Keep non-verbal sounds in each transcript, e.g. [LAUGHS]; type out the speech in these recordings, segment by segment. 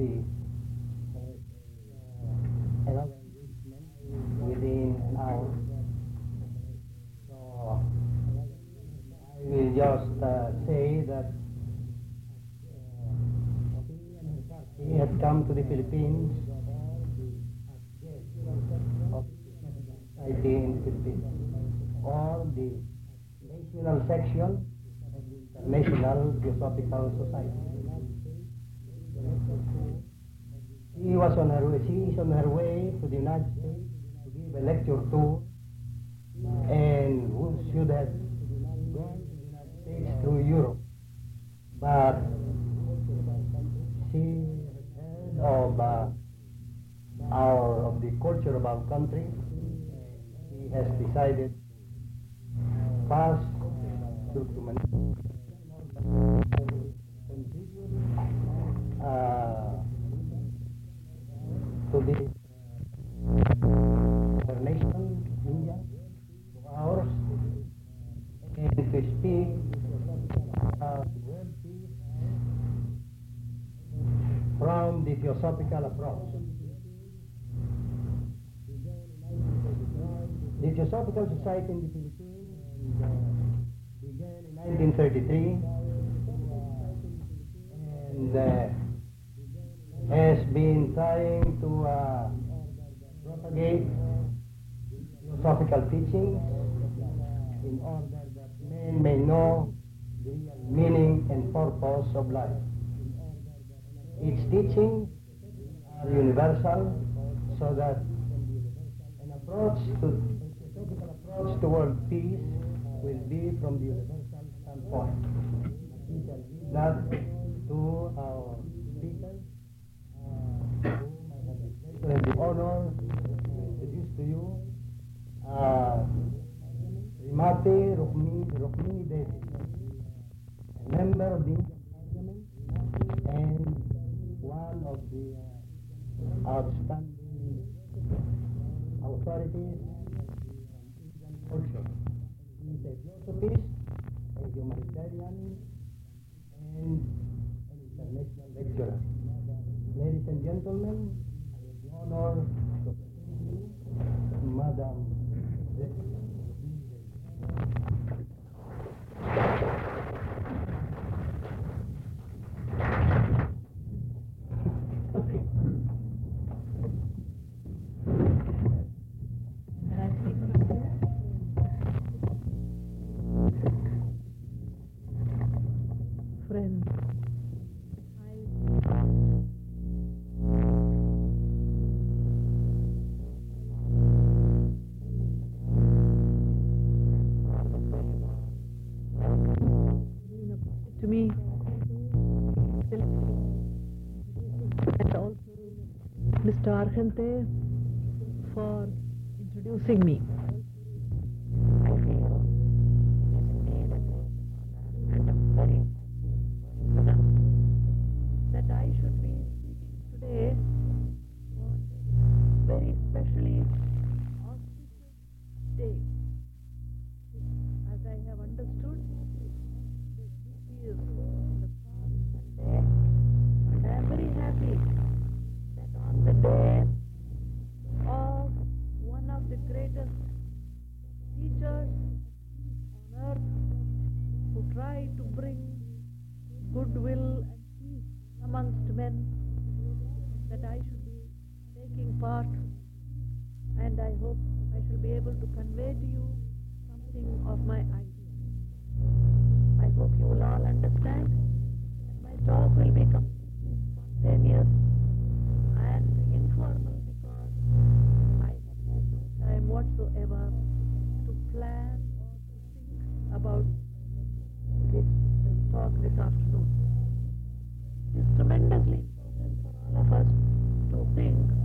Has another within an hour. So I will just uh, say that uh, he had come to the Philippines in Philippines or the national section of the International Theosophical Society. On her way, she is on her way to the United States to give a lecture tour and who should have gone to the United States through Europe. But she heard of uh, our of the culture of our country she has decided Society in the Philippines uh, began in 1933 and uh, has been trying to uh, propagate philosophical teachings in order that men may know the real meaning and purpose of life. Its teachings are universal so that an approach to world peace will be from the universal standpoint. We give that to our speakers whom I have the pleasure and the honor to introduce to you uh, Srimati Rukmini, Rukmini Devi, a member of the Parliament and one of the uh, outstanding authorities in Indian culture. He is a theosophist, a humanitarian, and an international lecturer. Ladies and gentlemen, I have the honor to present you Madam Argente for introducing me. And I hope I shall be able to convey to you something of my ideas. I hope you will all understand that my talk will be completely spontaneous and informal because I have no time whatsoever to plan or to think about this talk this afternoon. It is tremendously important for all of us to think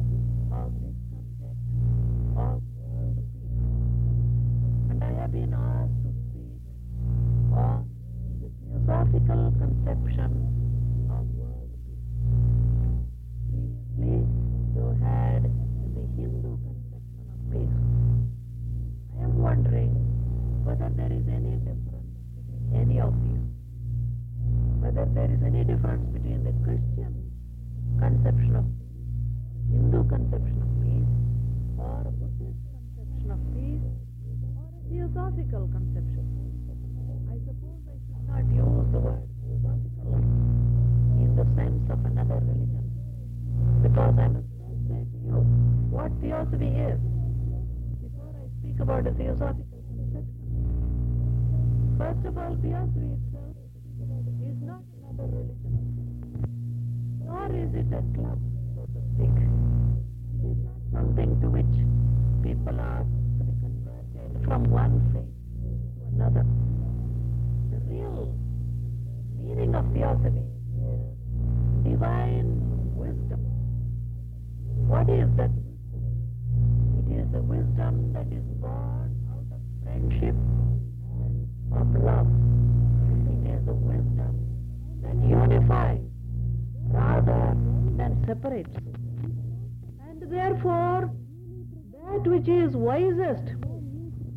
wisest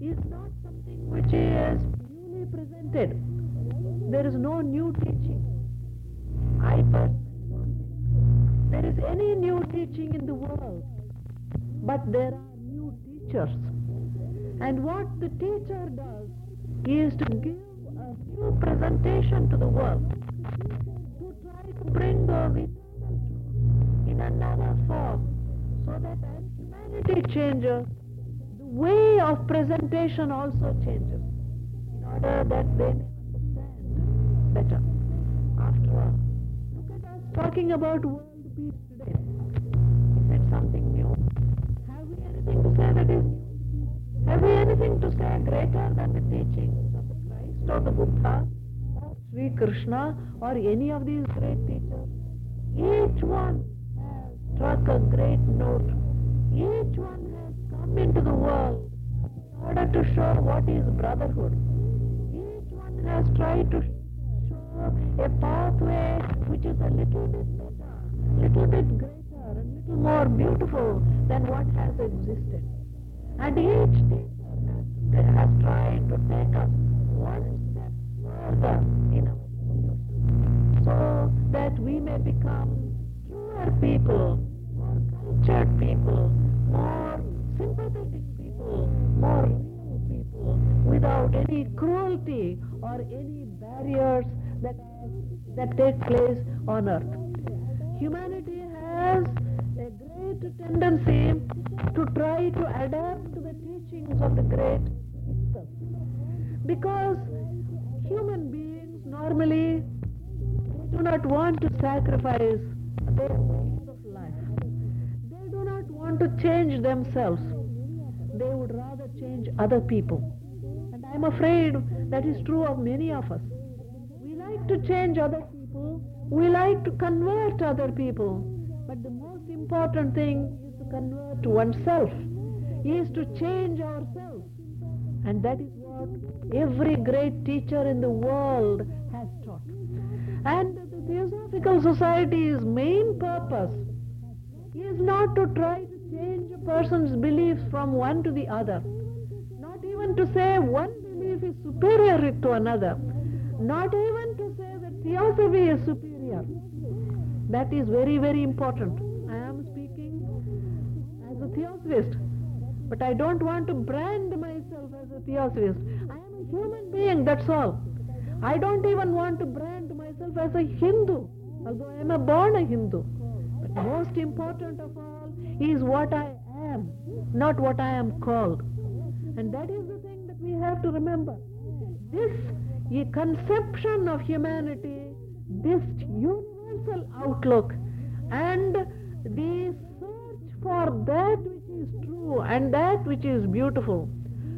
is not something which is newly presented. There is no new teaching. I personally there is any new teaching in the world, but there are new teachers. And what the teacher does is to give a new presentation to the world, to try to bring those in another form, so that as humanity changes, way of presentation also changes, in order that they may understand better. After all, look at us talking about world peace today. Is it something new? Have we anything to say that is new? Have we anything to say greater than the teachings of the Christ or the Buddha or Sri Krishna or any of these great teachers? Each one has struck a great note. Each one come into the world in order to show what is brotherhood. Each one has tried to show a pathway which is a little bit better, a little bit greater, and little more beautiful than what has existed. And each teacher has, has tried to take us one step further in our so that we may become truer people, more cultured people, more sympathetic people, more real people, without any cruelty or any barriers that, that take place on earth. Humanity has a great tendency to try to adapt to the teachings of the great. Because human beings normally do not want to sacrifice their ways want to change themselves. They would rather change other people. And I'm afraid that is true of many of us. We like to change other people. We like to convert other people. But the most important thing is to convert oneself, is to change ourselves. And that is what every great teacher in the world has taught. And the Theosophical Society's main purpose is not to try to change a person's beliefs from one to the other, not even to say one belief is superior to another, not even to say that theosophy is superior. That is very, very important. I am speaking as a theosophist, but I don't want to brand myself as a theosophist. I am a human being, that's all. I don't even want to brand myself as a Hindu, although I am a born a Hindu. But most important of all is what I am, not what I am called. And that is the thing that we have to remember. This conception of humanity, this universal outlook, and the search for that which is true and that which is beautiful,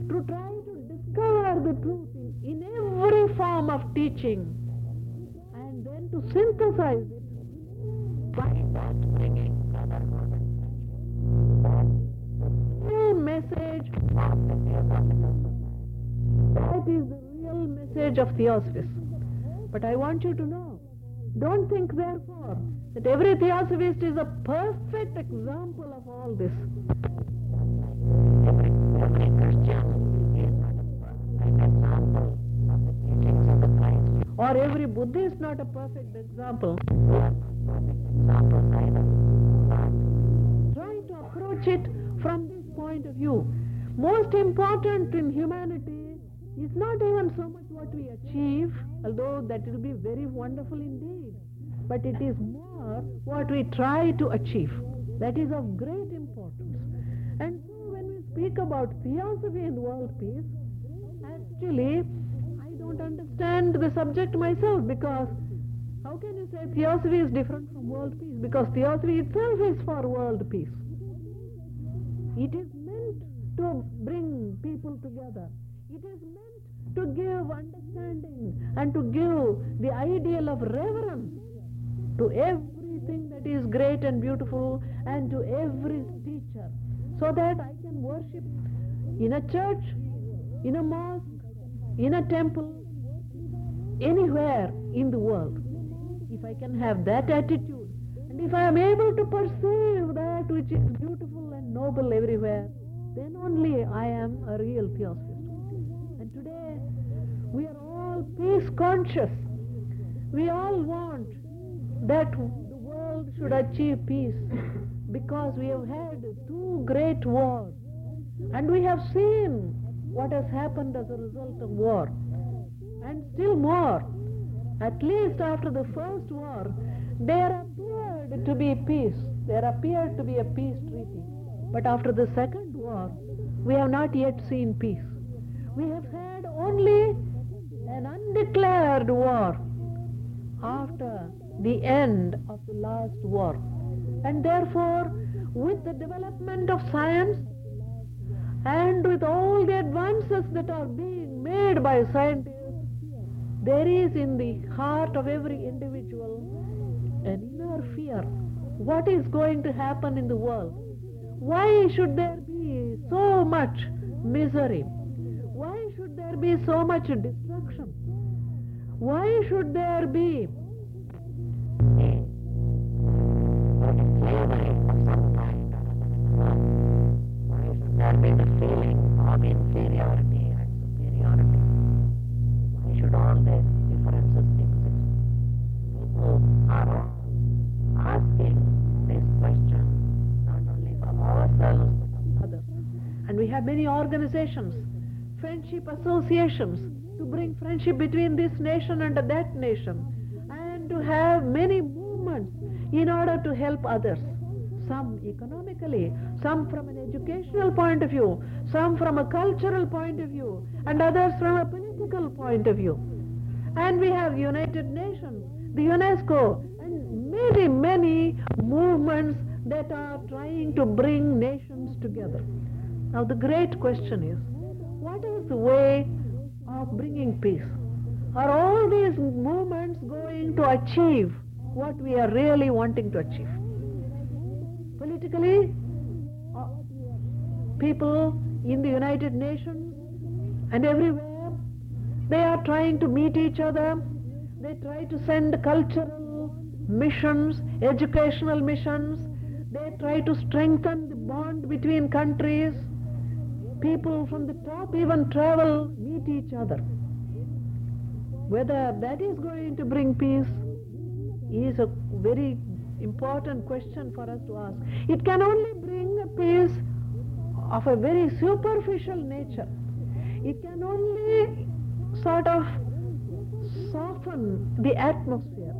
to try to discover the truth in, in every form of teaching, and then to synthesize it by that real message That is the real message of Theosophists. But I want you to know, don't think therefore that every Theosophist is a perfect example of all this. Or every Buddhist not a perfect example. Approach it from this point of view. Most important in humanity is not even so much what we achieve, although that will be very wonderful indeed, but it is more what we try to achieve. That is of great importance. And so when we speak about theosophy and world peace, actually I don't understand the subject myself because how can you say theosophy is different from world peace? Because theosophy itself is for world peace. It is meant to bring people together. It is meant to give understanding and to give the ideal of reverence to everything that is great and beautiful and to every teacher so that I can worship in a church, in a mosque, in a temple, anywhere in the world. If I can have that attitude and if I am able to perceive that which is beautiful and noble everywhere, then only I am a real theosophist. And today we are all peace conscious. We all want that the world should achieve peace because we have had two great wars and we have seen what has happened as a result of war and still more at least after the first war there appeared to be peace. There appeared to be a peace treaty. But after the second war we have not yet seen peace. We have had only an undeclared war after the end of the last war. And therefore, with the development of science and with all the advances that are being made by scientists, there is in the heart of every individual an inner fear. What is going to happen in the world? Why should there be so much misery? Why should there be so much destruction? Why should there be be the inferiority and superiority? Why should all these differences exist? Have many organizations, friendship associations to bring friendship between this nation and that nation and to have many movements in order to help others. Some economically, some from an educational point of view, some from a cultural point of view, and others from a political point of view. And we have United Nations, the UNESCO, and many, many movements that are trying to bring nations together. Now the great question is, what is the way of bringing peace? Are all these movements going to achieve what we are really wanting to achieve? Politically, uh, people in the United Nations and everywhere, they are trying to meet each other. They try to send cultural missions, educational missions. They try to strengthen the bond between countries. People from the top even travel, meet each other. Whether that is going to bring peace is a very important question for us to ask. It can only bring a peace of a very superficial nature. It can only sort of soften the atmosphere.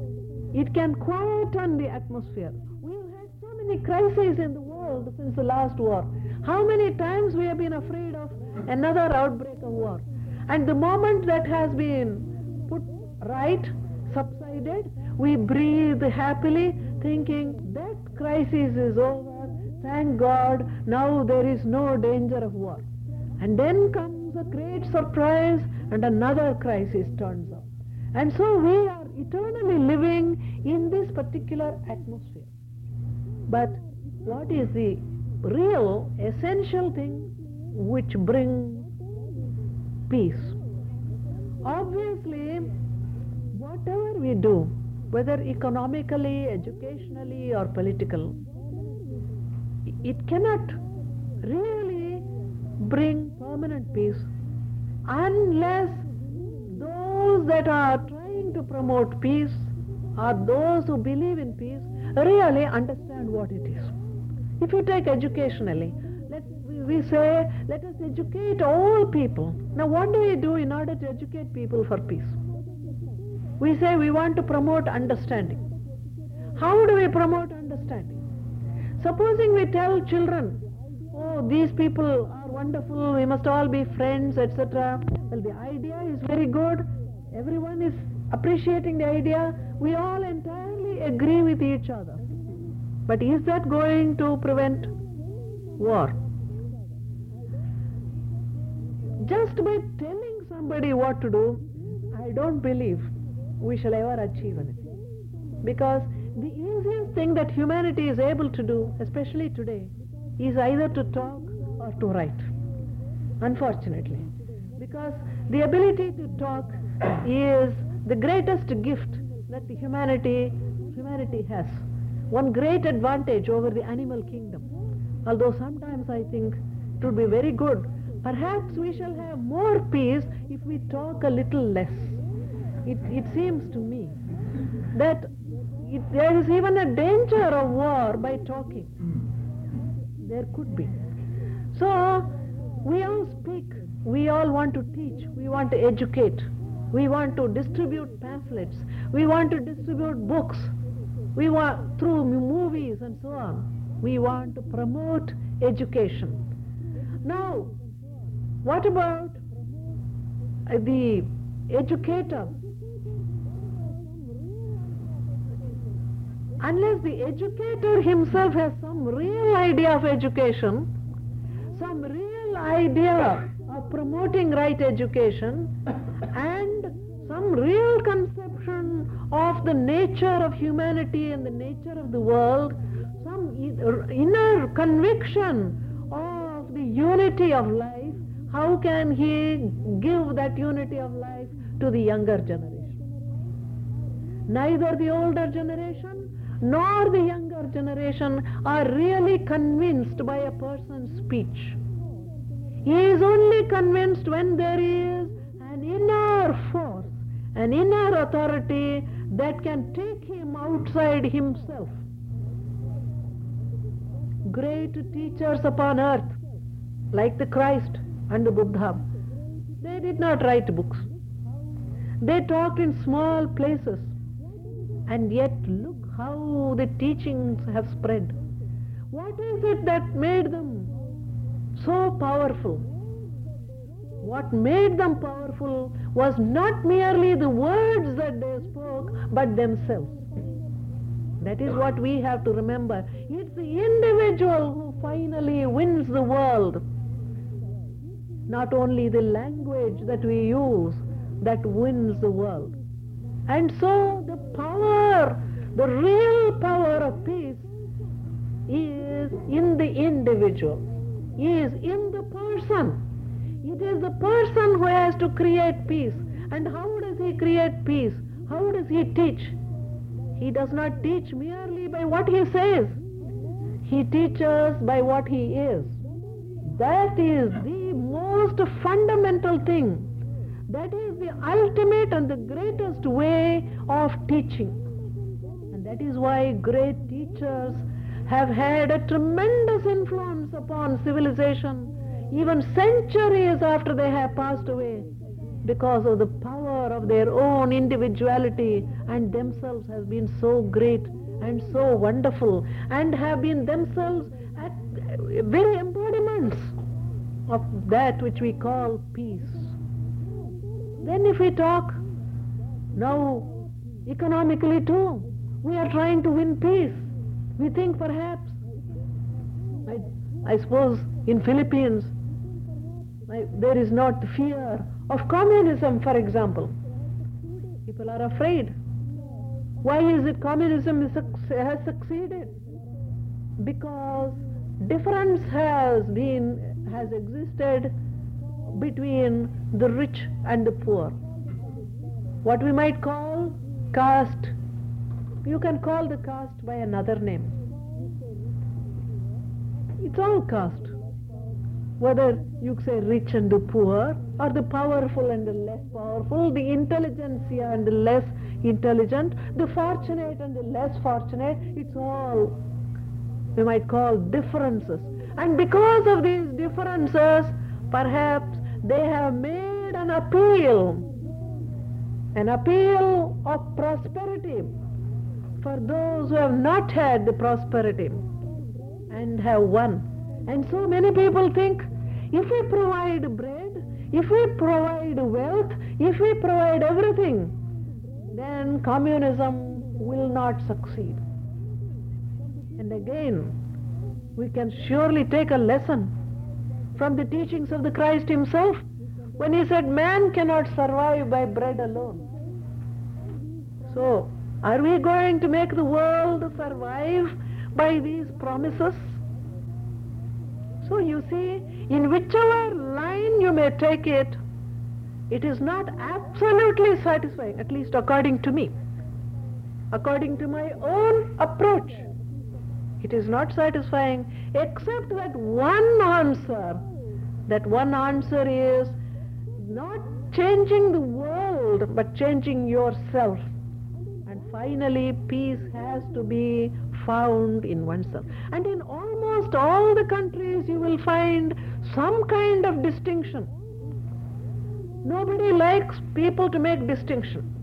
It can quieten the atmosphere. We have had so many crises in the world since the last war. How many times we have been afraid of another outbreak of war? And the moment that has been put right, subsided, we breathe happily, thinking that crisis is over. Thank God, now there is no danger of war. And then comes a great surprise and another crisis turns up. And so we are eternally living in this particular atmosphere. But what is the real essential thing which brings peace? Obviously, whatever we do, whether economically, educationally, or political, it cannot really bring permanent peace unless those that are trying to promote peace or those who believe in peace really understand what it is. If you take educationally, let we- say, let us educate all people. Now, what do we do in order to educate people for peace? We say we want to promote understanding. How do we promote understanding? Supposing we tell children, oh, these people are wonderful, we must all be friends, etc. Well, the idea is very good. Everyone is appreciating the idea. We all entirely agree with each other. But is that going to prevent war? Just by telling somebody what to do, I don't believe we shall ever achieve anything. Because the easiest thing that humanity is able to do, especially today, is either to talk or to write. Unfortunately. Because the ability to talk is the greatest gift that the humanity humanity has. One great advantage over the animal kingdom. Although sometimes I think it would be very good. Perhaps we shall have more peace if we talk a little less. It, it seems to me that it, there is even a danger of war by talking. There could be. So, we all speak, we all want to teach, we want to educate, we want to distribute pamphlets, we want to distribute books, we want through movies and so on. We want to promote education. Now, what about the educator? Unless the educator himself has some real idea of education, some real idea of promoting right education, some real conception of the nature of humanity and the nature of the world, some inner conviction of the unity of life, how can he give that unity of life to the younger generation? Neither the older generation nor the younger generation are really convinced by a person's speech. He is only convinced when there is an inner force, an inner authority that can take him outside himself. Great teachers upon earth, like the Christ and the Buddha, they did not write books. They talked in small places, and yet look how the teachings have spread. What is it that made them so powerful? What made them powerful was not merely the words that they spoke, but themselves. That is what we have to remember. It's the individual who finally wins the world. Not only the language that we use that wins the world. And so the power, the real power of peace is in the individual, is in the person. It is the person who has to create peace. And how does he create peace? How does he teach? He does not teach merely by what he says. He teaches by what he is. That is the most fundamental thing. That is the ultimate and the greatest way of teaching. And that is why great teachers have had a tremendous influence upon civilization even centuries after they have passed away because of the power of their own individuality and themselves has been so great and so wonderful and have been themselves at very embodiments of that which we call peace. Then if we talk now economically too, we are trying to win peace. We think perhaps, I, I suppose in Philippines, there is not fear of communism, for example. People are afraid. Why is it communism is has succeeded? Because difference has been has existed between the rich and the poor. What we might call caste. You can call the caste by another name. It's all caste. Whether you say rich and the poor, or the powerful and the less powerful, the intelligentsia and the less intelligent, the fortunate and the less fortunate, it's all we might call differences. And because of these differences, perhaps they have made an appeal, an appeal of prosperity for those who have not had the prosperity and have won. And so many people think if we provide bread, if we provide wealth, if we provide everything, then communism will not succeed. And again, we can surely take a lesson from the teachings of the Christ himself when he said man cannot survive by bread alone. So, are we going to make the world survive by these promises? So you see, in whichever line you may take it, it is not absolutely satisfying, at least according to me. According to my own approach, it is not satisfying except that one answer. That one answer is not changing the world, but changing yourself. And finally, peace has to be found in oneself. And in almost all the countries, you will find some kind of distinction. Nobody likes people to make distinction.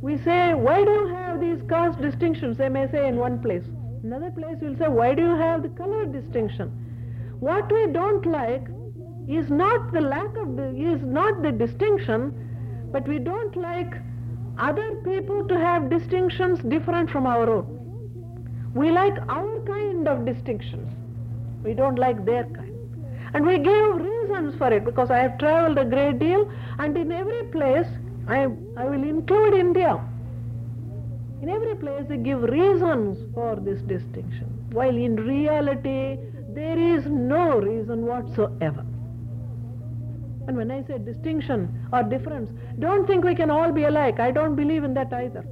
We say, why do you have these caste distinctions? They may say in one place. Another place will say, why do you have the color distinction? What we don't like is not the lack of the, is not the distinction, but we don't like other people to have distinctions different from our own. We like our kind of distinctions. We don't like their kind. And we give reasons for it because I have traveled a great deal and in every place, I, I will include India. In every place they give reasons for this distinction, while in reality there is no reason whatsoever. And when I say distinction or difference, don't think we can all be alike. I don't believe in that either.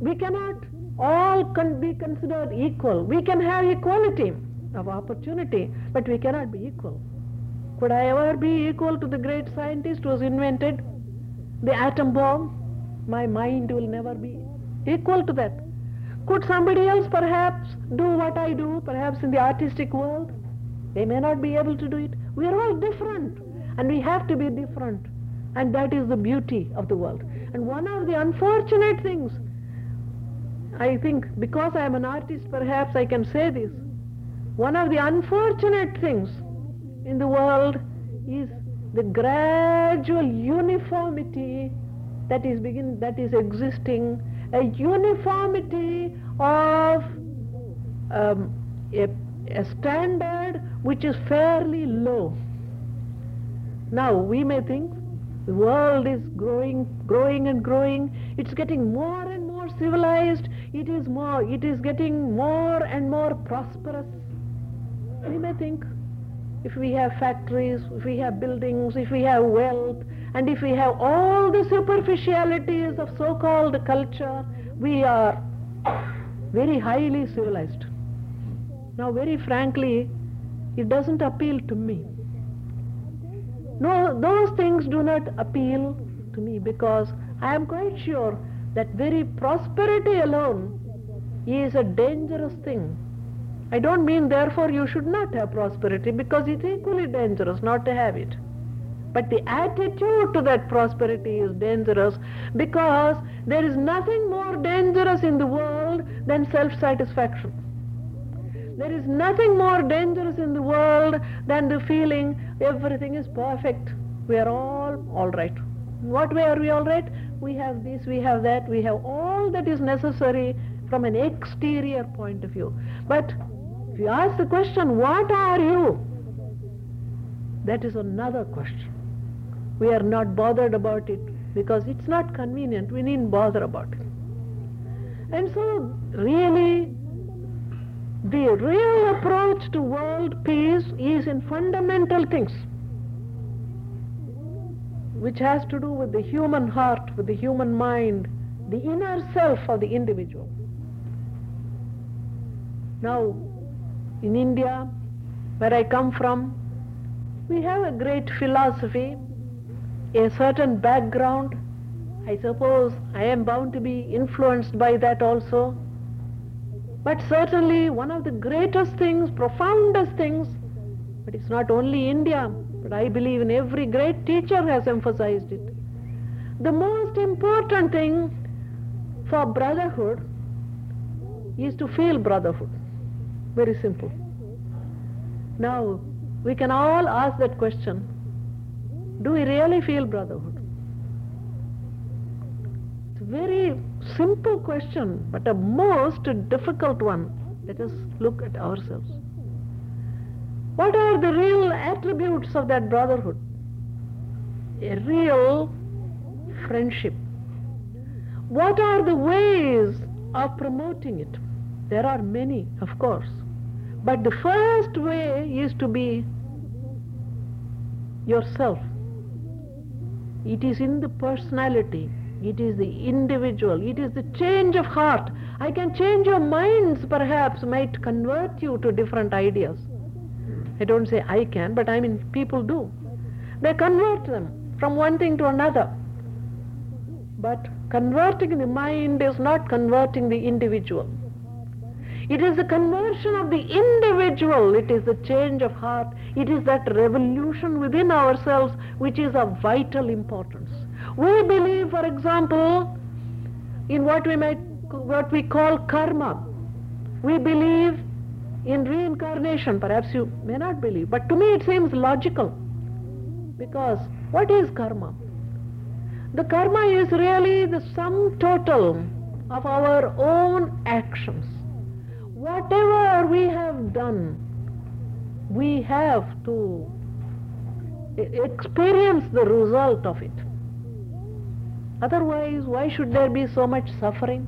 We cannot all can be considered equal. We can have equality of opportunity, but we cannot be equal. Could I ever be equal to the great scientist who has invented the atom bomb? My mind will never be equal to that. Could somebody else perhaps do what I do, perhaps in the artistic world? They may not be able to do it. We are all different, and we have to be different. And that is the beauty of the world. And one of the unfortunate things, I think, because I am an artist, perhaps I can say this. One of the unfortunate things in the world is the gradual uniformity that is begin that is existing, a uniformity of um, a, a standard which is fairly low. Now we may think the world is growing, growing and growing. It's getting more and more civilized. It is more. It is getting more and more prosperous. We may think if we have factories, if we have buildings, if we have wealth, and if we have all the superficialities of so-called culture, we are very highly civilized. Now, very frankly, it doesn't appeal to me. No, those things do not appeal to me because I am quite sure that very prosperity alone is a dangerous thing. I don't mean therefore you should not have prosperity because it's equally dangerous not to have it. But the attitude to that prosperity is dangerous because there is nothing more dangerous in the world than self-satisfaction. There is nothing more dangerous in the world than the feeling everything is perfect. We are all all right. What way are we all right? We have this, we have that, we have all that is necessary from an exterior point of view. But if you ask the question, what are you? That is another question. We are not bothered about it because it's not convenient. We needn't bother about it. And so, really, the real approach to world peace is in fundamental things, which has to do with the human heart, with the human mind, the inner self of the individual. Now, in India, where I come from, we have a great philosophy, a certain background. I suppose I am bound to be influenced by that also. But certainly one of the greatest things, profoundest things, but it's not only India, but I believe in every great teacher has emphasized it. The most important thing for brotherhood is to feel brotherhood. Very simple. Now, we can all ask that question Do we really feel brotherhood? It's a very simple question, but a most difficult one. Let us look at ourselves. What are the real attributes of that brotherhood? A real friendship. What are the ways of promoting it? There are many, of course. But the first way is to be yourself. It is in the personality, it is the individual, it is the change of heart. I can change your minds, perhaps, might convert you to different ideas. I don't say I can, but I mean people do. They convert them from one thing to another. But converting the mind is not converting the individual. It is the conversion of the individual. It is the change of heart. It is that revolution within ourselves which is of vital importance. We believe, for example, in what we might, what we call karma. We believe in reincarnation. Perhaps you may not believe, but to me it seems logical. Because what is karma? The karma is really the sum total of our own actions. Whatever we have done, we have to experience the result of it. Otherwise, why should there be so much suffering?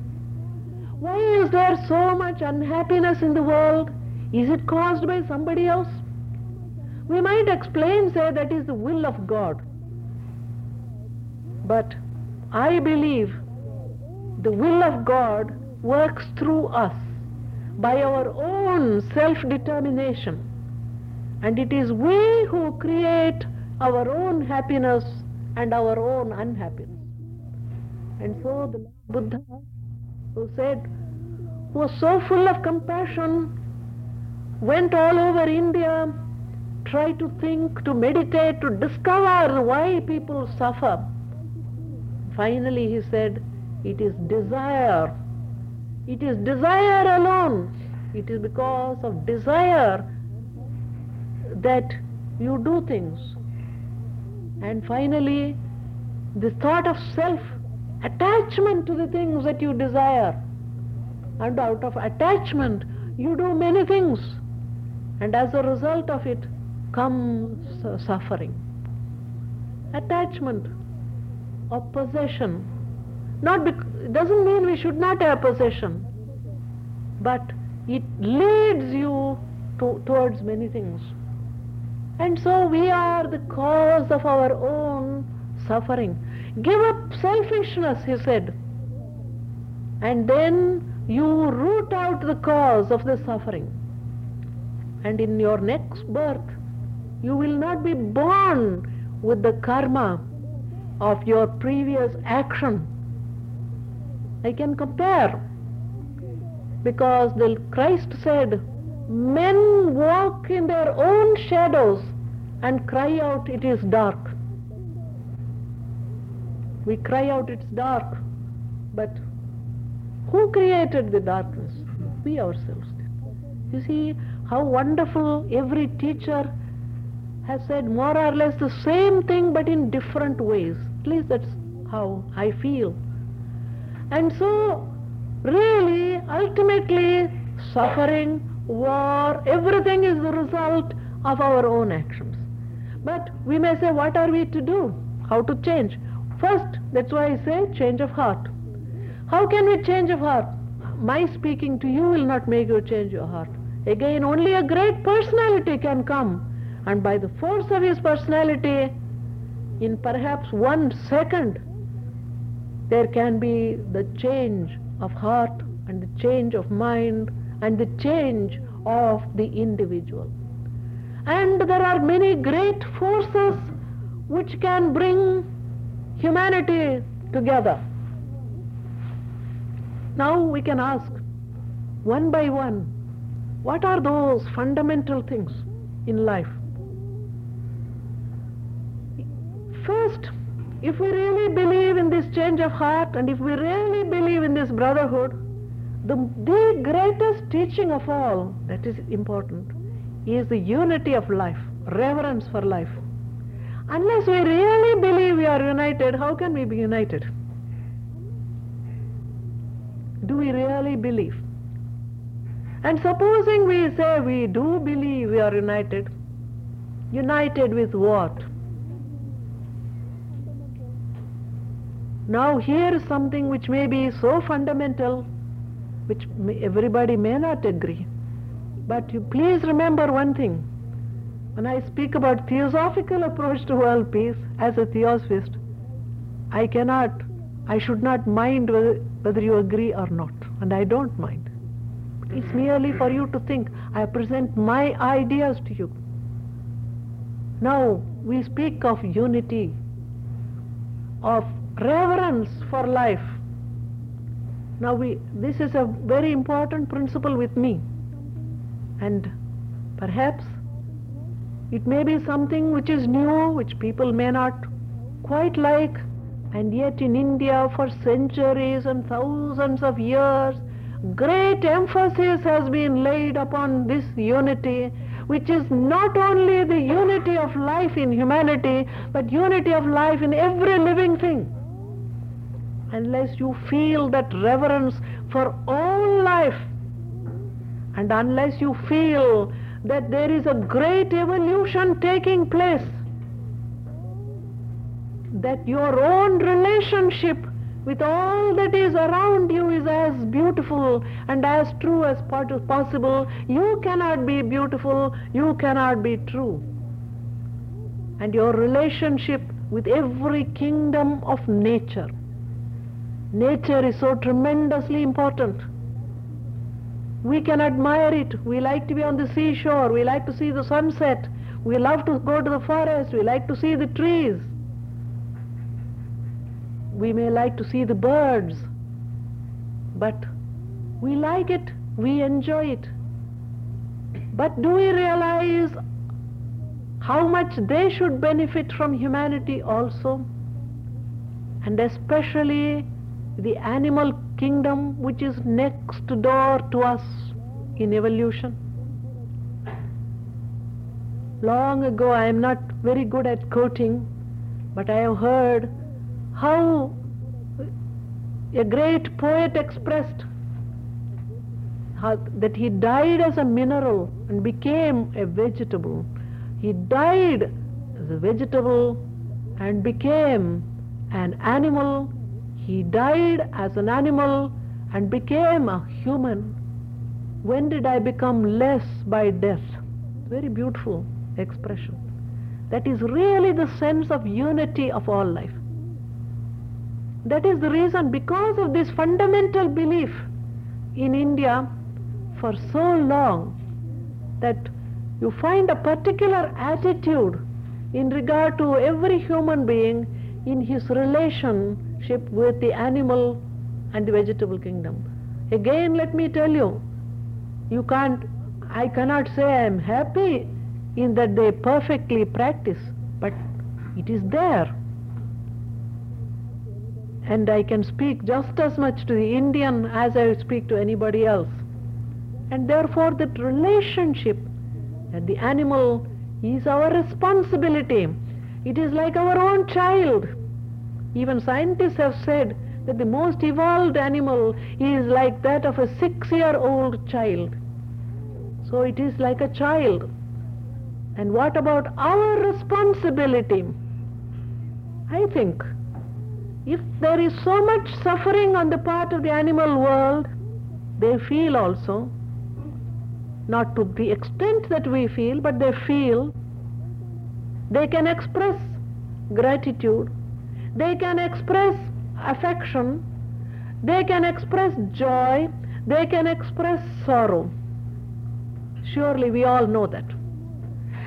Why is there so much unhappiness in the world? Is it caused by somebody else? We might explain, say, that is the will of God. But I believe the will of God works through us by our own self-determination. And it is we who create our own happiness and our own unhappiness. And so the Buddha, who said, was so full of compassion, went all over India, tried to think, to meditate, to discover why people suffer. Finally, he said, it is desire it is desire alone. It is because of desire that you do things. And finally, the thought of self, attachment to the things that you desire. And out of attachment, you do many things. And as a result of it comes suffering. Attachment of possession. Not bec- doesn't mean we should not have possession, but it leads you to, towards many things. And so we are the cause of our own suffering. Give up selfishness, he said, and then you root out the cause of the suffering. And in your next birth, you will not be born with the karma of your previous action I can compare. Because the Christ said, men walk in their own shadows and cry out, it is dark. We cry out, it's dark. But who created the darkness? We ourselves did. You see how wonderful every teacher has said more or less the same thing but in different ways. At least that's how I feel. And so, really, ultimately, suffering, war, everything is the result of our own actions. But we may say, what are we to do? How to change? First, that's why I say change of heart. How can we change of heart? My speaking to you will not make you change your heart. Again, only a great personality can come. And by the force of his personality, in perhaps one second, there can be the change of heart and the change of mind and the change of the individual. And there are many great forces which can bring humanity together. Now we can ask, one by one, what are those fundamental things in life? First, if we really believe in this change of heart and if we really believe in this brotherhood, the, the greatest teaching of all that is important is the unity of life, reverence for life. Unless we really believe we are united, how can we be united? Do we really believe? And supposing we say we do believe we are united, united with what? Now here is something which may be so fundamental, which everybody may not agree. But you please remember one thing. When I speak about theosophical approach to world peace as a theosophist, I cannot, I should not mind whether, whether you agree or not, and I don't mind. It's merely for you to think. I present my ideas to you. Now we speak of unity, of reverence for life. Now we, this is a very important principle with me. And perhaps it may be something which is new, which people may not quite like, and yet in India for centuries and thousands of years, great emphasis has been laid upon this unity, which is not only the unity of life in humanity, but unity of life in every living thing. Unless you feel that reverence for all life, and unless you feel that there is a great evolution taking place, that your own relationship with all that is around you is as beautiful and as true as possible, you cannot be beautiful, you cannot be true. And your relationship with every kingdom of nature. Nature is so tremendously important. We can admire it. We like to be on the seashore. We like to see the sunset. We love to go to the forest. We like to see the trees. We may like to see the birds. But we like it. We enjoy it. But do we realize how much they should benefit from humanity also? And especially the animal kingdom which is next door to us in evolution. Long ago, I am not very good at quoting, but I have heard how a great poet expressed how, that he died as a mineral and became a vegetable. He died as a vegetable and became an animal he died as an animal and became a human. When did I become less by death? Very beautiful expression. That is really the sense of unity of all life. That is the reason, because of this fundamental belief in India for so long, that you find a particular attitude in regard to every human being in his relationship with the animal and the vegetable kingdom. Again, let me tell you, you can't, I cannot say I am happy in that they perfectly practice, but it is there. And I can speak just as much to the Indian as I speak to anybody else. And therefore, that relationship that the animal is our responsibility. It is like our own child. Even scientists have said that the most evolved animal is like that of a six-year-old child. So it is like a child. And what about our responsibility? I think if there is so much suffering on the part of the animal world, they feel also, not to the extent that we feel, but they feel, they can express gratitude they can express affection, they can express joy, they can express sorrow. Surely we all know that.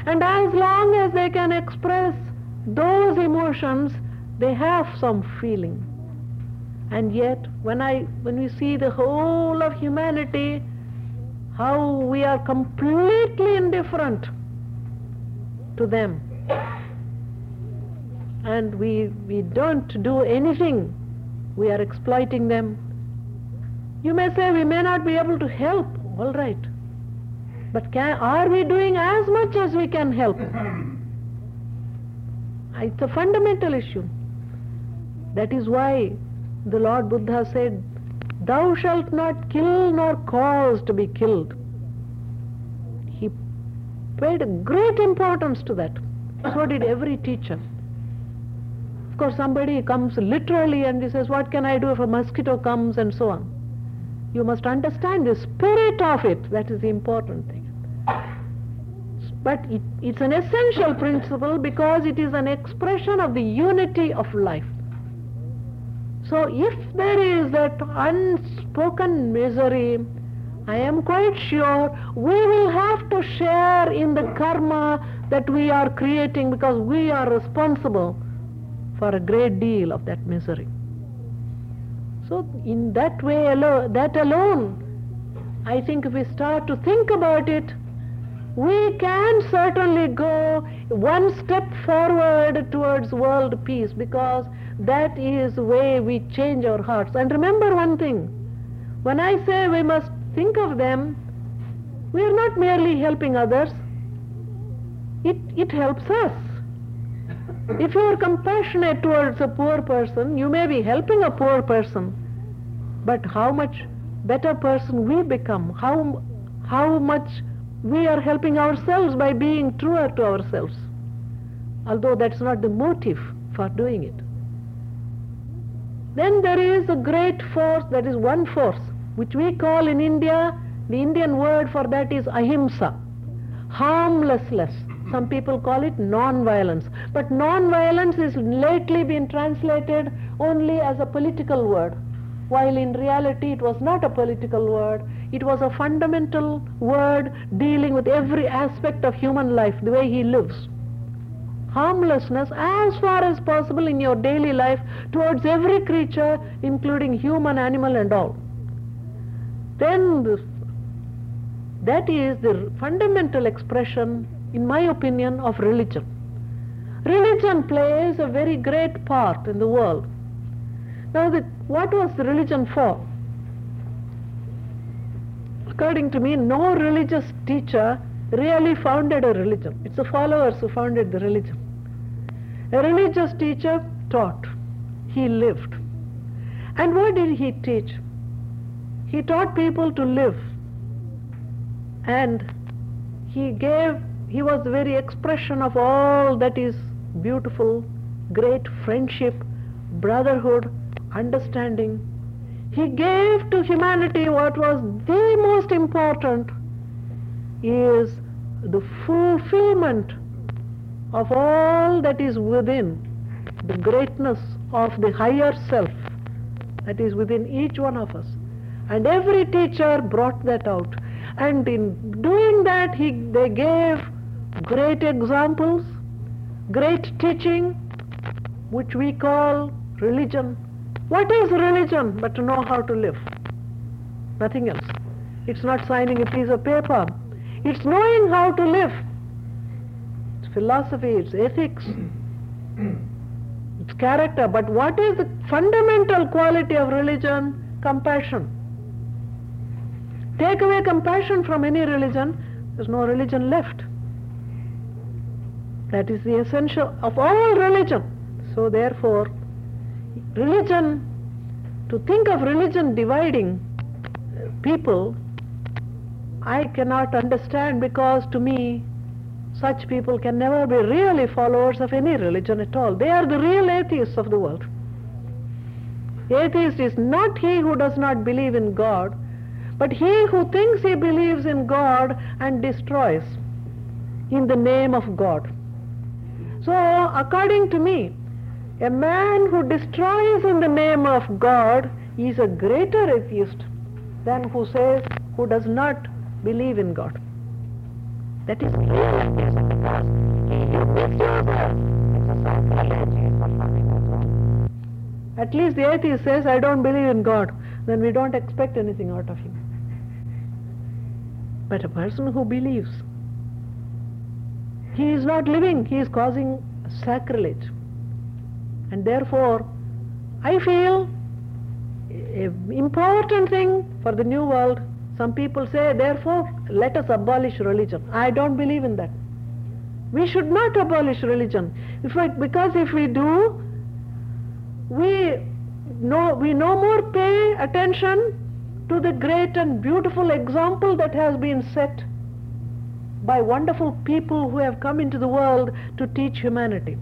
And as long as they can express those emotions, they have some feeling. And yet, when I when we see the whole of humanity, how we are completely indifferent to them, and we we don't do anything, we are exploiting them. You may say we may not be able to help. All right, but can, are we doing as much as we can help? [COUGHS] It's a fundamental issue. That is why the Lord Buddha said, Thou shalt not kill nor cause to be killed. He paid great importance to that. So did every teacher. Of course, somebody comes literally and he says, What can I do if a mosquito comes and so on? You must understand the spirit of it. That is the important thing. But it, it's an essential principle because it is an expression of the unity of life. So if there is that unspoken misery, I am quite sure we will have to share in the karma that we are creating because we are responsible for a great deal of that misery. So in that way alone, that alone, I think if we start to think about it, we can certainly go one step forward towards world peace because that is the way we change our hearts. And remember one thing when I say we must think of them, we are not merely helping others, it, it helps us. If you are compassionate towards a poor person, you may be helping a poor person, but how much better person we become, how, how much we are helping ourselves by being truer to ourselves, although that's not the motive for doing it. Then there is a great force, that is one force, which we call in India, the Indian word for that is ahimsa, harmlessness. Some people call it non-violence. But non-violence is lately been translated only as a political word, while in reality it was not a political word. It was a fundamental word dealing with every aspect of human life, the way he lives harmlessness as far as possible in your daily life towards every creature, including human, animal, and all. Then this, that is the fundamental expression, in my opinion, of religion. Religion plays a very great part in the world. Now, the, what was the religion for? According to me, no religious teacher really founded a religion. It's the followers who founded the religion. A religious teacher taught, he lived. And what did he teach? He taught people to live. And he gave, he was the very expression of all that is beautiful, great friendship, brotherhood, understanding. He gave to humanity what was the most important is the fulfillment of all that is within, the greatness of the higher self that is within each one of us. And every teacher brought that out. And in doing that, he, they gave great examples, great teaching, which we call religion. What is religion but to know how to live? Nothing else. It's not signing a piece of paper. It's knowing how to live It's philosophy, it's ethics, [CLEARS THROAT] it's character. But what is the fundamental quality of religion? Compassion. Take away compassion from any religion, there's no religion left. That is the essential of all religion. So therefore, religion, to think of religion dividing people, I cannot understand because to me such people can never be really followers of any religion at all. They are the real atheists of the world. Atheist is not he who does not believe in God, but he who thinks he believes in God and destroys in the name of God. So, according to me, a man who destroys in the name of God is a greater atheist than who says who does not believe in God. That is else. At least the atheist says, I don't believe in God. Then we don't expect anything out of him. But a person who believes, he is not living, he is causing sacrilege. And therefore, I feel an important thing for the new world. Some people say, therefore, let us abolish religion. I don't believe in that. We should not abolish religion. If we, because if we do, we no, we no more pay attention to the great and beautiful example that has been set by wonderful people who have come into the world to teach humanity.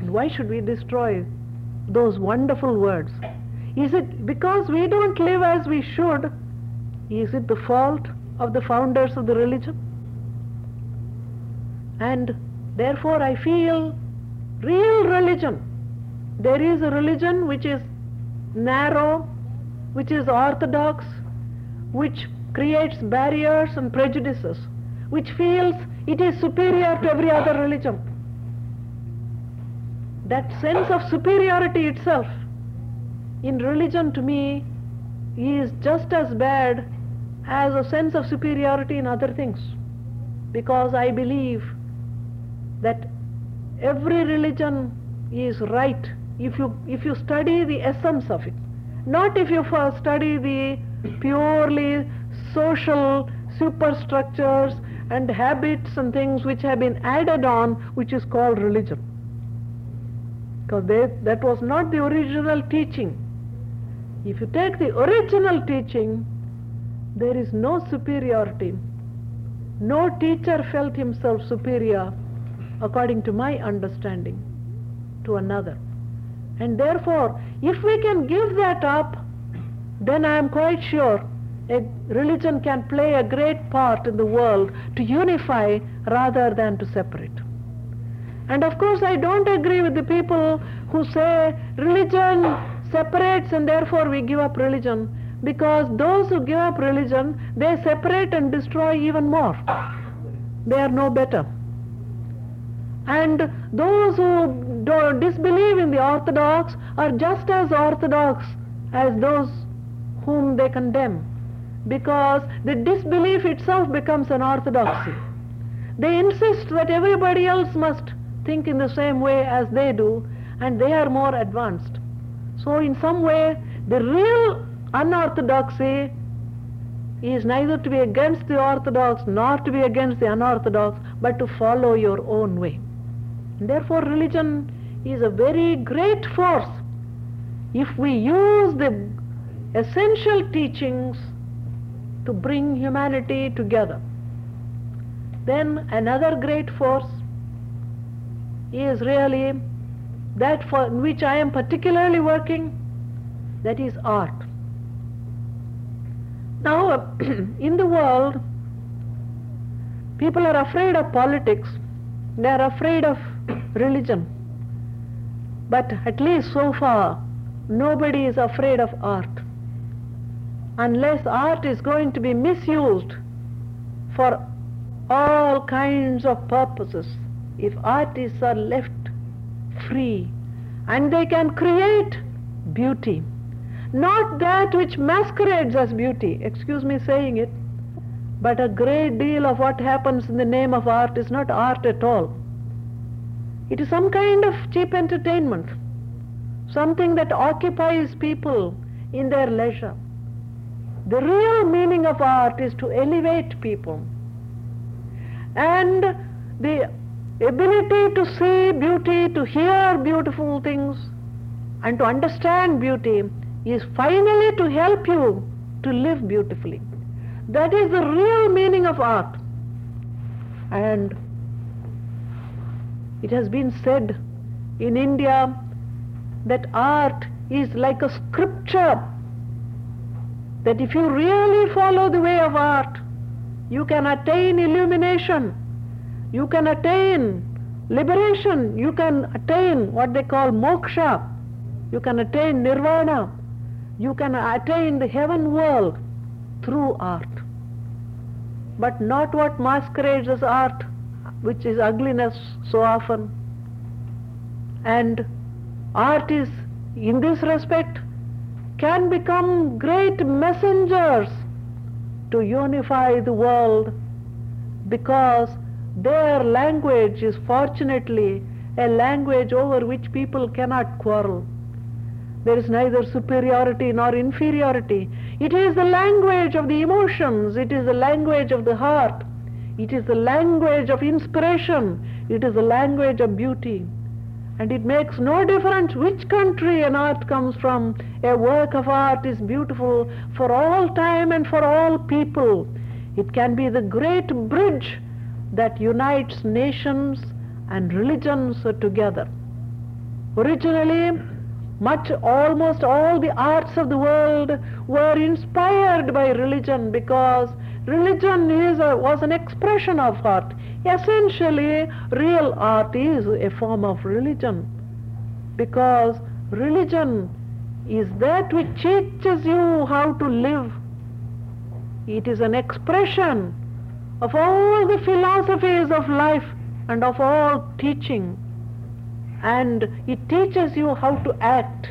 And why should we destroy those wonderful words? Is it because we don't live as we should? Is it the fault of the founders of the religion? And therefore I feel real religion. There is a religion which is narrow, which is orthodox, which creates barriers and prejudices, which feels it is superior to every other religion. That sense of superiority itself in religion to me is just as bad as a sense of superiority in other things. Because I believe that every religion is right if you if you study the essence of it. Not if you study the purely social superstructures and habits and things which have been added on which is called religion because that was not the original teaching. If you take the original teaching there is no superiority. No teacher felt himself superior according to my understanding to another. And therefore if we can give that up then i am quite sure a religion can play a great part in the world to unify rather than to separate and of course i don't agree with the people who say religion separates and therefore we give up religion. Because those who give up religion they separate and destroy even more. They are no better. And those who don't disbelieve in the orthodox are just as orthodox as those whom they condemn. Because the disbelief itself becomes an orthodoxy. They insist that everybody else must think in the same way as they do and they are more advanced so in some way the real unorthodoxy is neither to be against the orthodox nor to be against the unorthodox but to follow your own way Therefore, religion is a very great force if we use the essential teachings to bring humanity together. Then another great force is really that for which I am particularly working, that is art. Now, uh, [CLEARS THROAT] in the world, people are afraid of politics, they are afraid of religion. But at least so far, nobody is afraid of art. Unless art is going to be misused for all kinds of purposes, if artists are left free and they can create beauty, not that which masquerades as beauty, excuse me saying it, but a great deal of what happens in the name of art is not art at all. It is some kind of cheap entertainment, something that occupies people in their leisure. The real meaning of art is to elevate people. And the ability to see beauty, to hear beautiful things, and to understand beauty is finally to help you to live beautifully. That is the real meaning of art. And it has been said in India that art is like a scripture. That if you really follow the way of art, you can attain illumination, you can attain liberation, you can attain what they call moksha, you can attain nirvana, you can attain the heaven world through art. but not what masquerades as art, which is ugliness so often. And art is, in this respect, can become great messengers to unify the world because their language is fortunately a language over which people cannot quarrel. There is neither superiority nor inferiority. It is the language of the emotions, it is the language of the heart, it is the language of inspiration, it is the language of beauty. And it makes no difference which country an art comes from. A work of art is beautiful for all time and for all people. It can be the great bridge that unites nations and religions together. Originally, much, almost all the arts of the world were inspired by religion because religion is a, was an expression of art. Essentially, real art is a form of religion because religion is that which teaches you how to live. It is an expression of all the philosophies of life and of all teaching. And it teaches you how to act.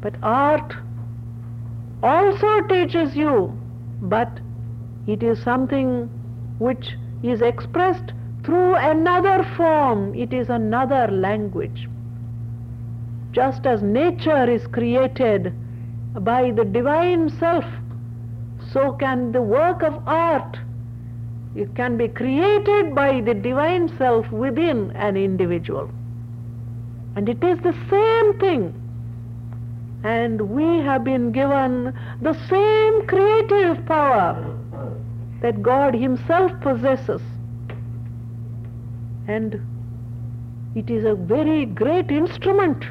But art also teaches you, but it is something which is expressed through another form, it is another language. Just as nature is created by the divine self, so can the work of art it can be created by the divine self within an individual. And it is the same thing. And we have been given the same creative power that God Himself possesses. And it is a very great instrument.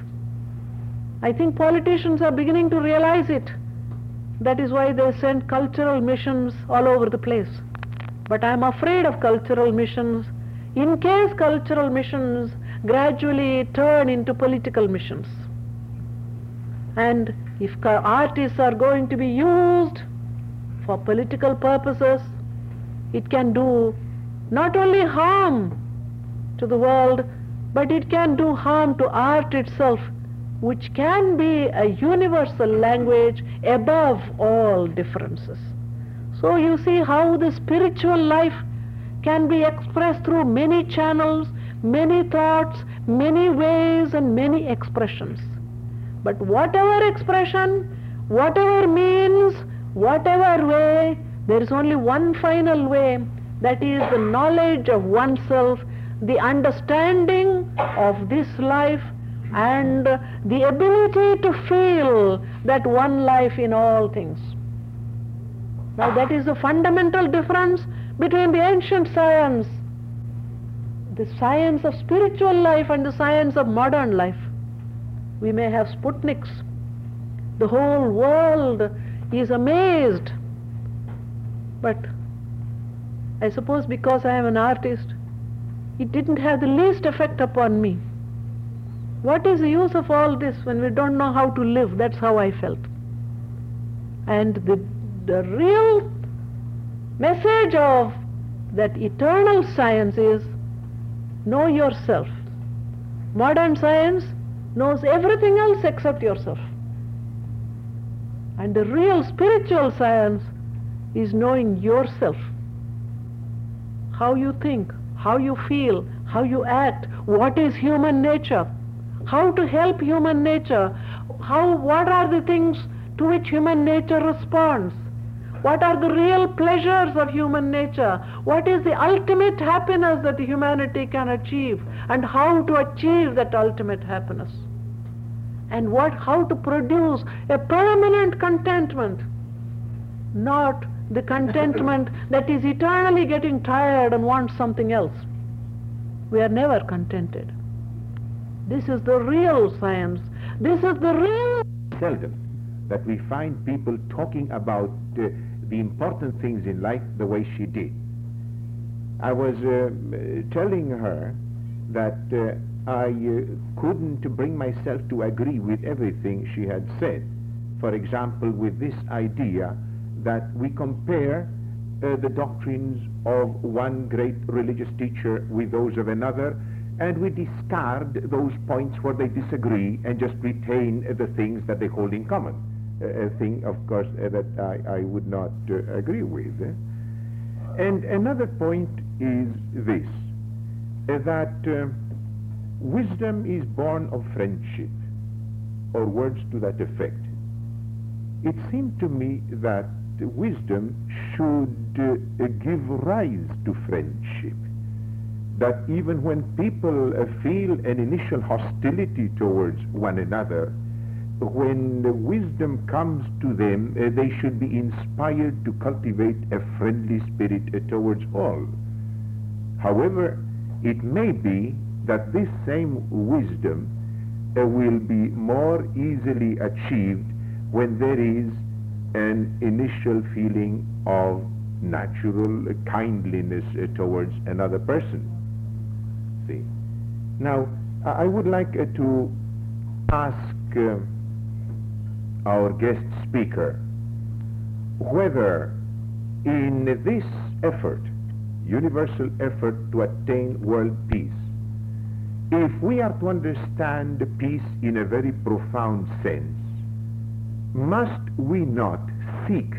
I think politicians are beginning to realize it. That is why they send cultural missions all over the place. But I am afraid of cultural missions in case cultural missions gradually turn into political missions. And if artists are going to be used for political purposes, it can do not only harm to the world, but it can do harm to art itself, which can be a universal language above all differences. So you see how the spiritual life can be expressed through many channels, many thoughts, many ways, and many expressions. But whatever expression, whatever means, whatever way, there is only one final way that is the knowledge of oneself, the understanding of this life, and the ability to feel that one life in all things. Now that is the fundamental difference between the ancient science, the science of spiritual life and the science of modern life. We may have Sputniks. The whole world is amazed. But I suppose because I am an artist, it didn't have the least effect upon me. What is the use of all this when we don't know how to live? That's how I felt. And the the real message of that eternal science is know yourself. Modern science knows everything else except yourself. And the real spiritual science is knowing yourself. How you think, how you feel, how you act, what is human nature, how to help human nature, how, what are the things to which human nature responds, what are the real pleasures of human nature? What is the ultimate happiness that humanity can achieve? And how to achieve that ultimate happiness? And what, how to produce a permanent contentment, not the contentment [LAUGHS] that is eternally getting tired and wants something else. We are never contented. This is the real science. This is the real. Seldom that we find people talking about uh, the important things in life the way she did. I was uh, telling her that uh, I uh, couldn't bring myself to agree with everything she had said. For example, with this idea that we compare uh, the doctrines of one great religious teacher with those of another, and we discard those points where they disagree and just retain uh, the things that they hold in common. Uh, a thing, of course, uh, that I, I would not uh, agree with. eh? And another point is this, uh, that uh, wisdom is born of friendship, or words to that effect. It seemed to me that wisdom should uh, give rise to friendship. That even when people uh, feel an initial hostility towards one another, when the wisdom comes to them, uh, they should be inspired to cultivate a friendly spirit uh, towards all. However, it may be that this same wisdom uh, will be more easily achieved when there is an initial feeling of natural kindliness uh, towards another person. See? Now, I would like uh, to ask uh, our guest speaker whether in this effort, universal effort to attain world peace, if we are to understand peace in a very profound sense, must we not seek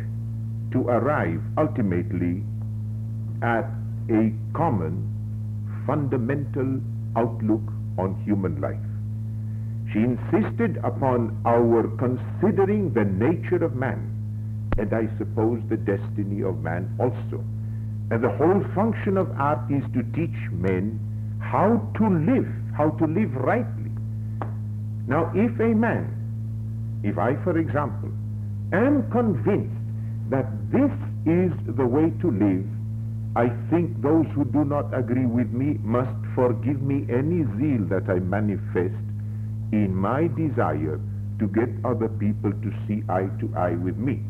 to arrive ultimately at a common fundamental outlook on human life? She insisted upon our considering the nature of man, and I suppose the destiny of man also. And the whole function of art is to teach men how to live, how to live rightly. Now, if a man, if I, for example, am convinced that this is the way to live, I think those who do not agree with me must forgive me any zeal that I manifest in my desire to get other people to see eye to eye with me.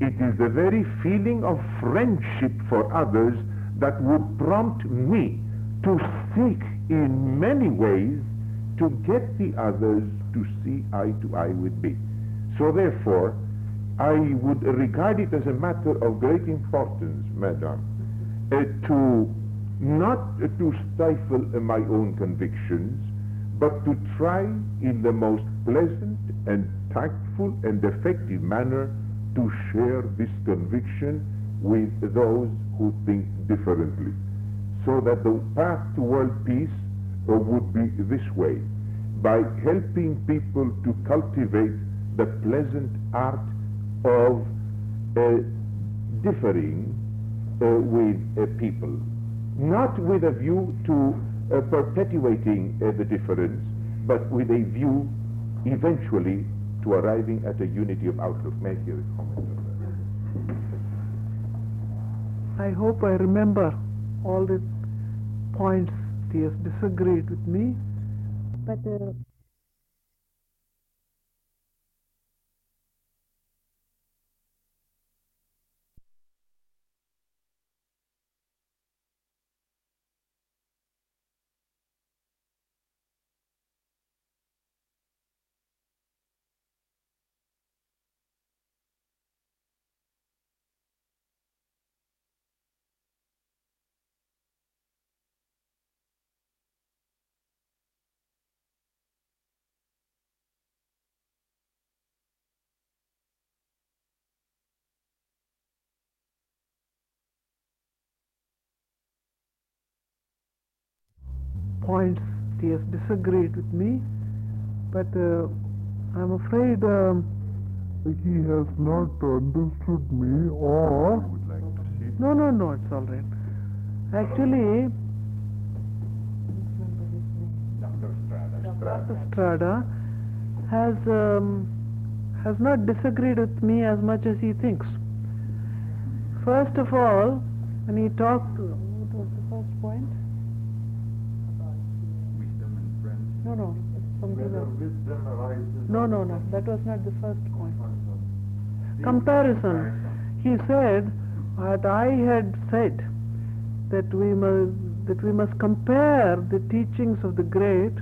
It is the very feeling of friendship for others that would prompt me to seek in many ways to get the others to see eye to eye with me. So therefore, I would regard it as a matter of great importance, madam, to not to stifle my own convictions, but to try in the most pleasant and tactful and effective manner to share this conviction with those who think differently. So that the path to world peace uh, would be this way, by helping people to cultivate the pleasant art of uh, differing with uh, people, not with a view to uh, perpetuating uh, the difference, but with a view eventually to arriving at a unity of outlook. May I hear a comment on I hope I remember all the points he has disagreed with me. But uh, points he has disagreed with me, but uh, I'm afraid um, he has not understood me or would like to no, no, no, it's all right. Actually, Dr. Strada. Dr. Strada has um, has not disagreed with me as much as he thinks. First of all, when he talked, what was the first point? No, no, something else. wisdom arises No, no, no, that was not the first point. Comparison. He said that I had said that we must that we must compare the teachings of the great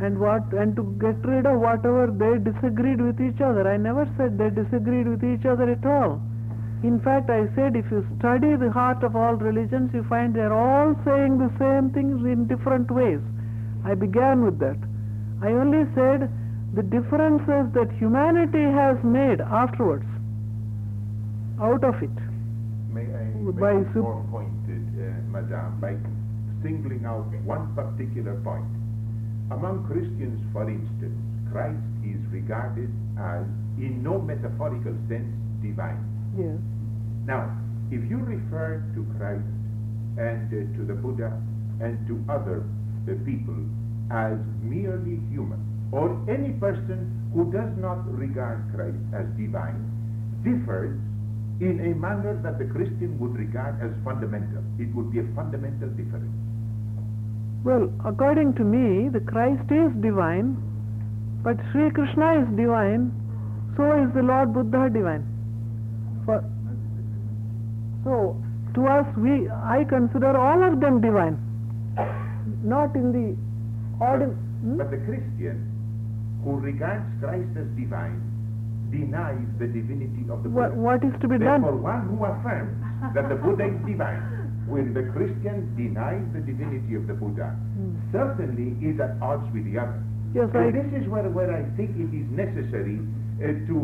and what and to get rid of whatever they disagreed with each other. I never said they disagreed with each other at all. In fact, I said if you study the heart of all religions, you find they're all saying the same things in different ways. I began with that. I only said the differences that humanity has made afterwards out of it. May I By make it more pointed, uh, Madame, by singling out one particular point? Among Christians, for instance, Christ is regarded as, in no metaphorical sense, divine. Yes. Now, if you refer to Christ and uh, to the Buddha and to other uh, people as merely human, or any person who does not regard Christ as divine, differs in a manner that the Christian would regard as fundamental. It would be a fundamental difference. Well, according to me, the Christ is divine, but Sri Krishna is divine, so is the Lord Buddha divine. For, so, to us, we, I consider all of them divine, not in the order. Hmm? But the Christian who regards Christ as divine denies the divinity of the Buddha. What, what is to be Therefore, done? one who affirms that the Buddha is divine, when the Christian denies the divinity of the Buddha, certainly is at odds with the other. Yes, And I, this is where, where I think it is necessary uh, to,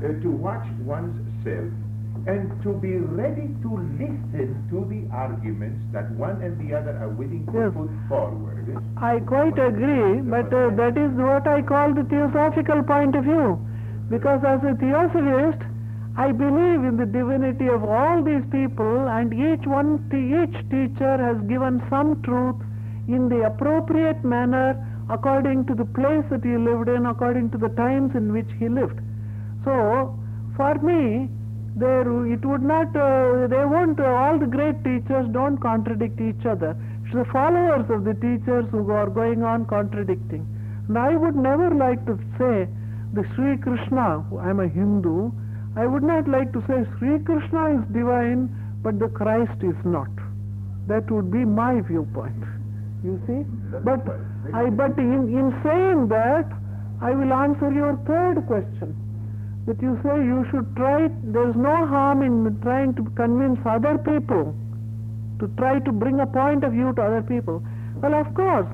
uh, to watch one's self and to be ready to listen to the arguments that one and the other are willing to Yes. put forward. I quite agree, but uh, that is what I call the theosophical point of view. Because as a theosophist, I believe in the divinity of all these people, and each one, each teacher has given some truth in the appropriate manner according to the place that he lived in, according to the times in which he lived. So, for me, there it would not. Uh, they won't. Uh, all the great teachers don't contradict each other. It's the followers of the teachers who are going on contradicting. And I would never like to say the Sri Krishna. I'm a Hindu. I would not like to say Sri Krishna is divine, but the Christ is not. That would be my viewpoint. You see? But I. But in, in saying that, I will answer your third question that you say you should try, there is no harm in trying to convince other people, to try to bring a point of view to other people. Well, of course,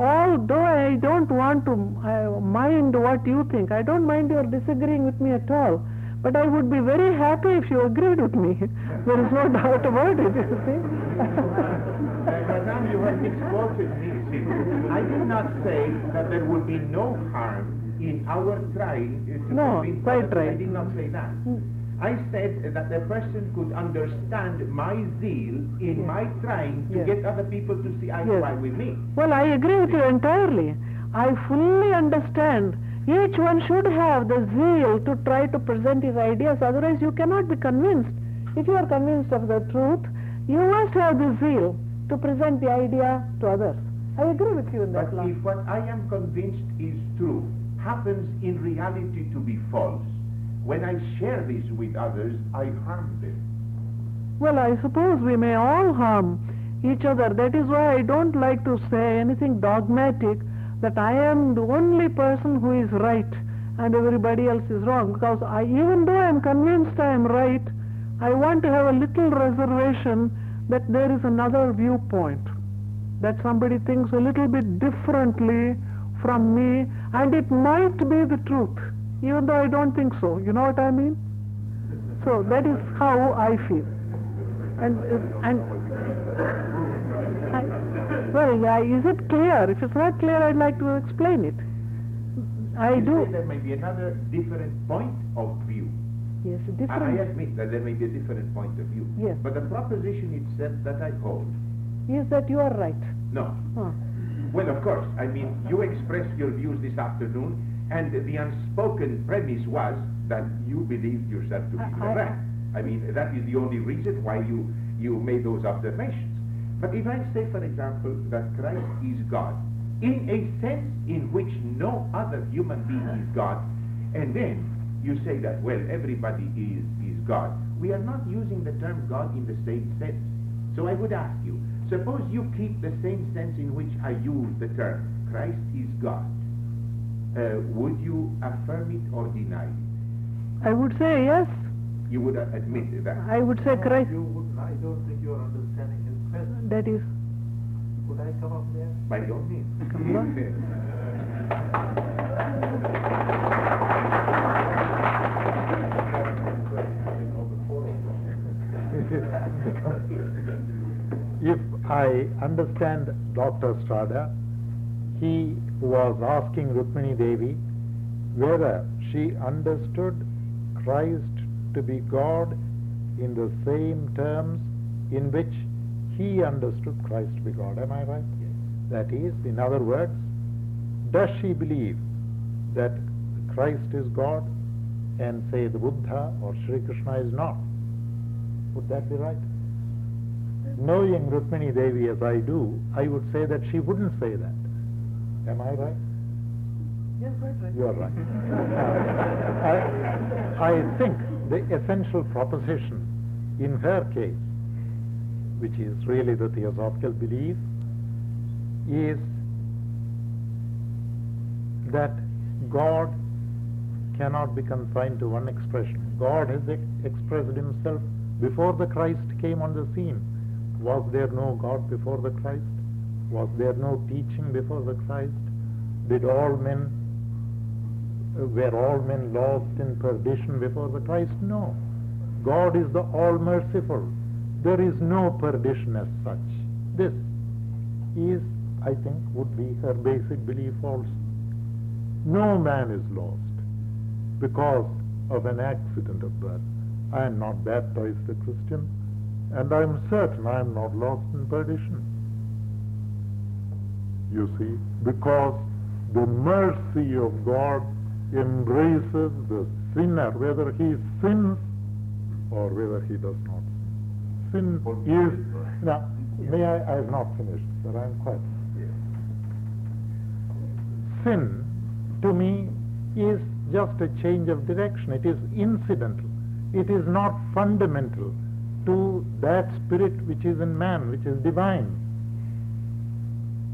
although I don't want to uh, mind what you think, I don't mind your disagreeing with me at all, but I would be very happy if you agreed with me. [LAUGHS] there is no doubt about it, you see. [LAUGHS] Madame, you have misquoted me. See, I did not say that there would be no harm in our trying to No, convince quite others. I did not say that. Hmm. I said that the person could understand my zeal in Yes. my trying to Yes. get other people to see eye to eye with me. Well, I agree with you entirely. I fully understand. Each one should have the zeal to try to present his ideas, otherwise, you cannot be convinced. If you are convinced of the truth, you must have the zeal to present the idea to others. I agree with you in that But line. if what I am convinced is true happens in reality to be false, when I share this with others, I harm them. Well, I suppose we may all harm each other. That is why I don't like to say anything dogmatic that I am the only person who is right and everybody else is wrong. Because I, even though I am convinced I am right, I want to have a little reservation that there is another viewpoint, that somebody thinks a little bit differently from me, and it might be the truth, even though I don't think so. You know what I mean? So that is how I feel. And, and I, well, yeah, is it clear? If it's not clear, I'd like to explain it. I You do. say there may be another different point of view. Yes, a different. I, I admit that there may be a different point of view. Yes. But the proposition itself that I hold, Is that you are right? no. Huh. Well, of course, I mean, you expressed your views this afternoon, and the unspoken premise was that you believed yourself to be I- I- correct. I mean, that is the only reason why you, you made those observations. But if I say, for example, that Christ is God, in a sense in which no other human being is God, and then you say that, well, everybody is, is God, we are not using the term God in the same sense. So I would ask you, suppose you keep the same sense in which I use the term, Christ is God. Uh, would you affirm it or deny it? I would say yes. you would admit that. I would say Christ. You would, I don't think you're understanding his question. That is, Could I come up there? By all means. Come on. [LAUGHS] If I understand Dr. Strada, he was asking Rukmini Devi whether she understood Christ to be God in the same terms in which he understood Christ to be God. Am I right? Yes. That is, in other words, does she believe that Christ is God and say the Buddha or Sri Krishna is not? Would that be right? Knowing Rukmini Devi as I do, I would say that she wouldn't say that. Am I right? yes, right, right. You are right. [LAUGHS] I, I think the essential proposition in her case, which is really the theosophical belief, is that God cannot be confined to one expression. God has ex- expressed himself before the Christ came on the scene. Was there no God before the Christ? Was there no teaching before the Christ? Did all men were all men lost in perdition before the Christ? No. God is the all merciful. There is no perdition as such. This is, I think, would be her basic belief also. No man is lost because of an accident of birth. I am not baptized a Christian, and I am certain I am not lost in perdition. You see, because the mercy of God embraces the sinner, whether he sins or whether he does not. Sin is. Now, may I? I have not finished, but I am quite. Sin, to me, is just a change of direction. It is incidental. It is not fundamental to that spirit which is in man, which is divine.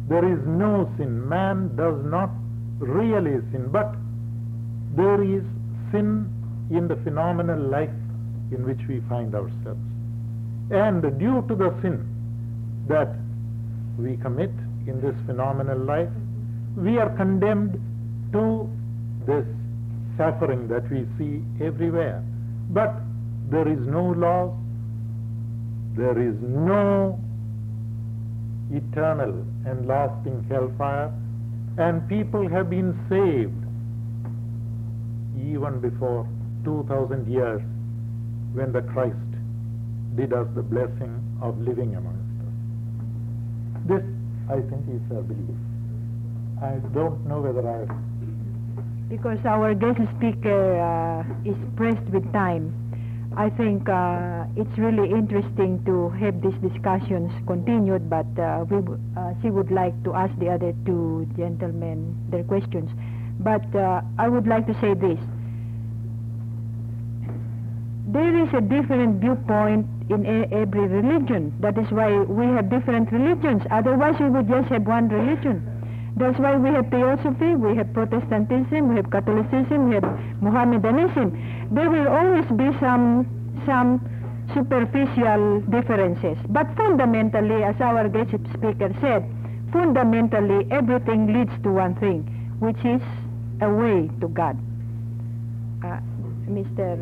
There is no sin. Man does not really sin, but there is sin in the phenomenal life in which we find ourselves. And due to the sin that we commit in this phenomenal life, we are condemned to this suffering that we see everywhere. But there is no laws, there is no eternal and lasting hellfire, and people have been saved even before 2000 years when the Christ did us the blessing of living amongst us. This, I think, is a belief. I don't know whether I Because our guest speaker uh, is pressed with time, I think uh, it's really interesting to have these discussions continued, but uh, we, uh, she would like to ask the other two gentlemen their questions. But uh, I would like to say this. There is a different viewpoint in a- every religion. That is why we have different religions. Otherwise, we would just have one religion. That's why we have theosophy, we have Protestantism, we have Catholicism, we have Mohammedanism. There will always be some some superficial differences. But fundamentally, as our guest speaker said, fundamentally everything leads to one thing, which is a way to God. Uh, Mr.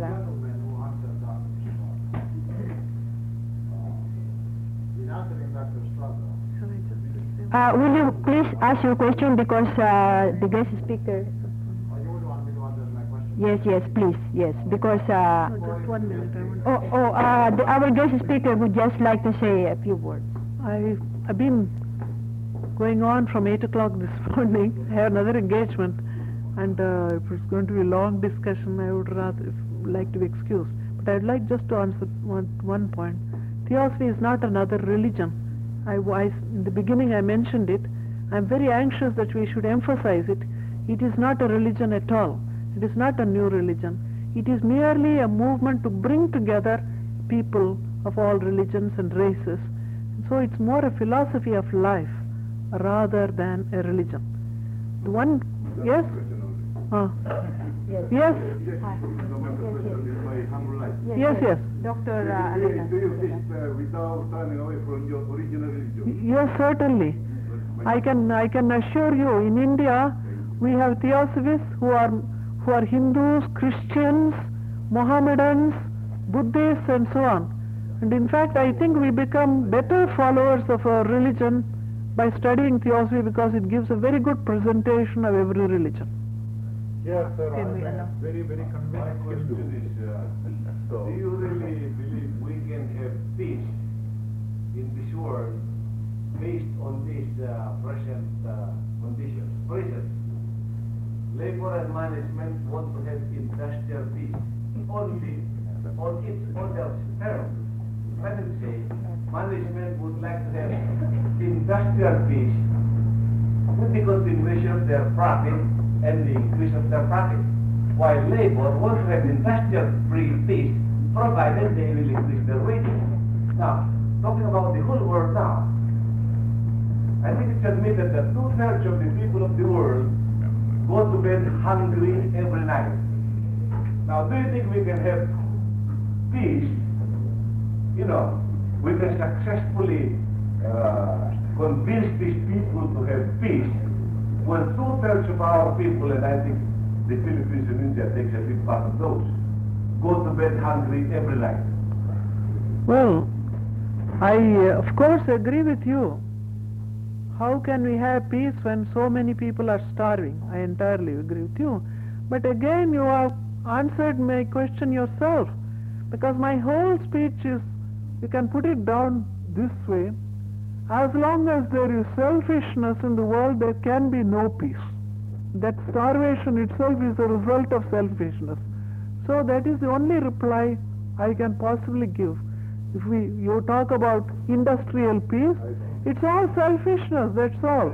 Uh, uh, will you please ask your question because uh, the guest speaker. Yes, yes, please, yes, because. Uh, No, just one minute. I want Oh, oh, uh, the, our guest speaker would just like to say a few words. I, I've been going on from 8 o'clock this [LAUGHS] morning. I have another engagement, and uh, if it's going to be a long discussion, I would rather like to be excused. But I'd like just to answer one, one point. Theosophy is not another religion. I, I, in the beginning, I mentioned it. I'm very anxious that we should emphasize it. It is not a religion at all. It is not a new religion. It is merely a movement to bring together people of all religions and races. So it's more a philosophy of life rather than a religion. The one, yes? Uh, Yes. yes, Hi. yes, yes. Dr. Uh, Do you, Ananda. do you fish uh, without turning away from your original religion? Yes, certainly. I can I can assure you, in India, we have theosophists who are who are Hindus, Christians, Mohammedans, Buddhists, and so on. And in fact, I think we become better followers of a religion by studying theosophy because it gives a very good presentation of every religion. Yes, sir, Can we I allow? am very, very My convinced question Hindu. is, uh, [LAUGHS] do you really believe we can have peace in this world based on these uh, present uh, conditions? For instance, labor and management want to have industrial peace only on its own terms. Let me say, management would like to have industrial peace with the continuation of their profit and the increase of their profit. While labor wants to have industrial free peace, provided they will increase their wages. Now, talking about the whole world now, I think it's admitted that two-thirds of the people of the world go to bed hungry every night. Now, do you think we can have peace? You know, we can successfully uh, convince these people to have peace when two-thirds of our people, and I think the Philippines and India takes a big part of those, go to bed hungry every night. Well, I uh, of course agree with you. How can we have peace when so many people are starving? I entirely agree with you. But again, you have answered my question yourself. Because my whole speech is, you can put it down this way. As long as there is selfishness in the world, there can be no peace. That starvation itself is a result of selfishness. So that is the only reply I can possibly give. If we you talk about industrial peace, it's all selfishness, that's all.